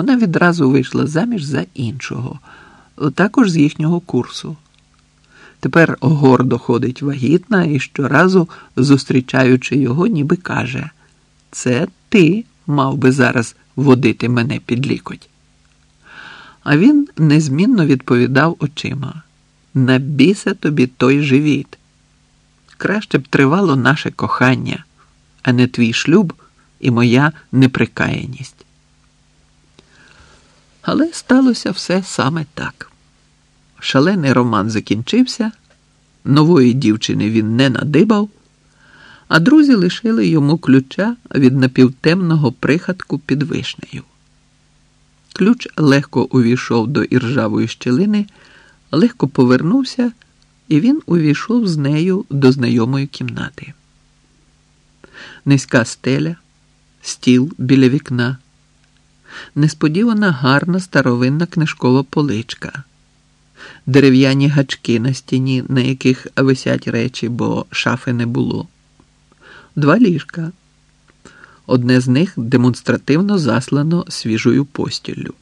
вона відразу вийшла заміж за іншого, також з їхнього курсу. Тепер гордо ходить вагітна і щоразу, зустрічаючи його, ніби каже: Це ти мав би зараз водити мене під лікоть. А він незмінно відповідав очима: На біса тобі той живіт. Краще б тривало наше кохання, а не твій шлюб і моя неприкаяність. Але сталося все саме так. Шалений роман закінчився, нової дівчини він не надибав, а друзі лишили йому ключа від напівтемного прихатку під вишнею. Ключ легко увійшов до іржавої щелини, легко повернувся, і він увійшов з нею до знайомої кімнати. Низька стеля, стіл біля вікна, несподівана гарна старовинна книжкова поличка, дерев'яні гачки на стіні, на яких висять речі, бо шафи не було, два ліжка. Одне з них демонстративно заслано свіжою постіллю.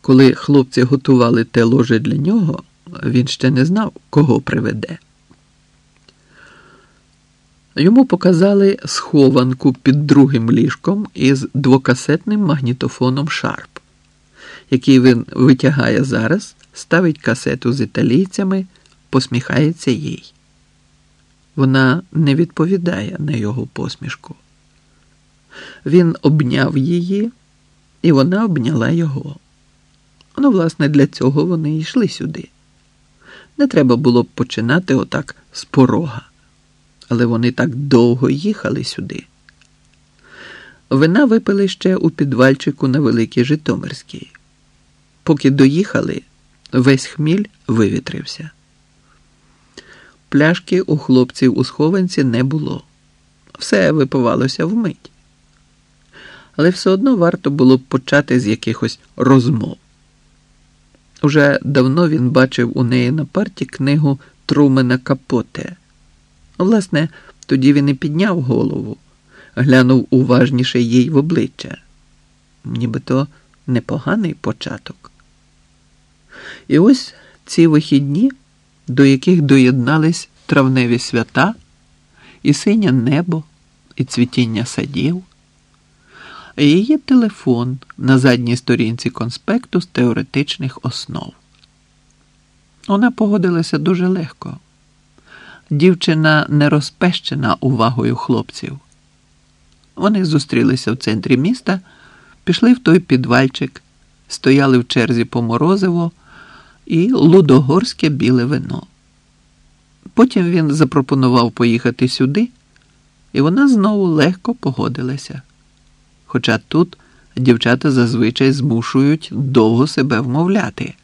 Коли хлопці готували те ложе для нього, він ще не знав, кого приведе. Йому показали схованку під другим ліжком із двокасетним магнітофоном Sharp, який він витягає зараз, ставить касету з італійцями, посміхається їй. Вона не відповідає на його посмішку. Він обняв її, і вона обняла його. Ну, власне, для цього вони йшли сюди. Не треба було б починати отак з порога, але вони так довго їхали сюди. Вина випили ще у підвальчику на Великій Житомирській. Поки доїхали, весь хміль вивітрився. Пляшки у хлопців у схованці не було. Все випивалося вмить. Але все одно варто було б почати з якихось розмов. Уже давно він бачив у неї на парті книгу Трумена Капоте. Власне, тоді він і підняв голову, глянув уважніше їй в обличчя. Нібито непоганий початок. І ось ці вихідні до яких доєднались травневі свята, і синє небо, і цвітіння садів, і її телефон на задній сторінці конспекту з теоретичних основ. Вона погодилася дуже легко. Дівчина не розпещена увагою хлопців. Вони зустрілися в центрі міста, пішли в той підвальчик, стояли в черзі по морозиво і лудогорське біле вино. Потім він запропонував поїхати сюди, і вона знову легко погодилася. Хоча тут дівчата зазвичай змушують довго себе вмовляти,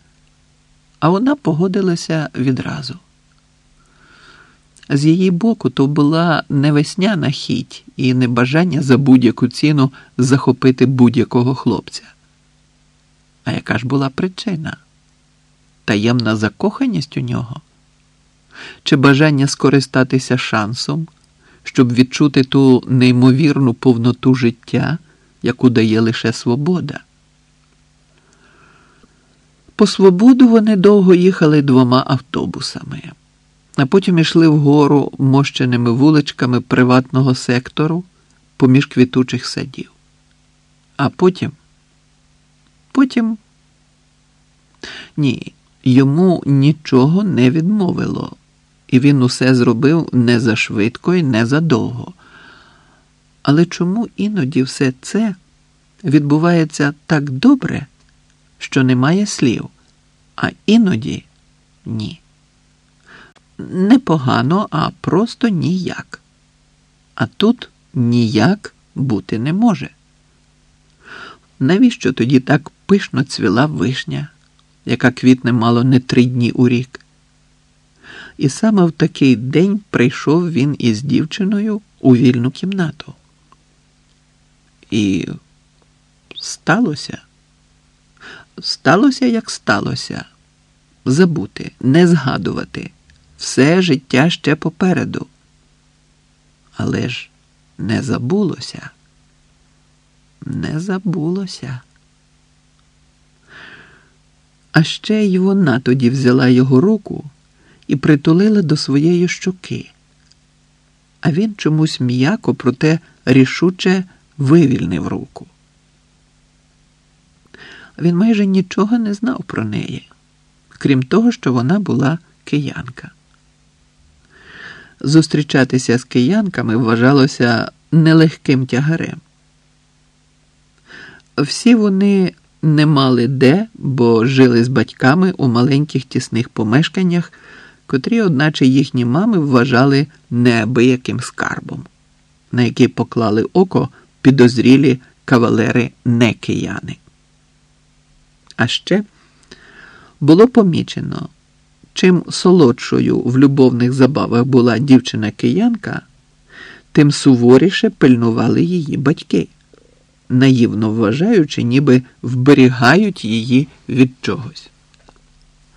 а вона погодилася відразу. З її боку то була не весняна хіть і не бажання за будь-яку ціну захопити будь-якого хлопця. А яка ж була причина? таємна закоханість у нього? Чи бажання скористатися шансом, щоб відчути ту неймовірну повноту життя, яку дає лише свобода? По свободу вони довго їхали двома автобусами, а потім йшли вгору мощеними вуличками приватного сектору поміж квітучих садів. А потім, потім ні, йому нічого не відмовило, і він усе зробив не за швидко і не за довго. Але чому іноді все це відбувається так добре, що немає слів, а іноді ні? Непогано, а просто ніяк. А тут ніяк бути не може. Навіщо тоді так пишно цвіла вишня? яка квітне мало не три дні у рік. І саме в такий день прийшов він із дівчиною у вільну кімнату. І сталося, сталося, як сталося, забути, не згадувати, все життя ще попереду. Але ж не забулося. не забулося. А ще й вона тоді взяла його руку і притулила до своєї щоки. А він чомусь м'яко, проте рішуче вивільнив руку. Він майже нічого не знав про неї, крім того, що вона була киянка. Зустрічатися з киянками вважалося нелегким тягарем. Всі вони не мали де, бо жили з батьками у маленьких тісних помешканнях, котрі, одначе їхні мами вважали неабияким скарбом, на який поклали око підозрілі кавалери не кияни. А ще було помічено, чим солодшою в любовних забавах була дівчина киянка, тим суворіше пильнували її батьки, наївно вважаючи, ніби вберігають її від чогось.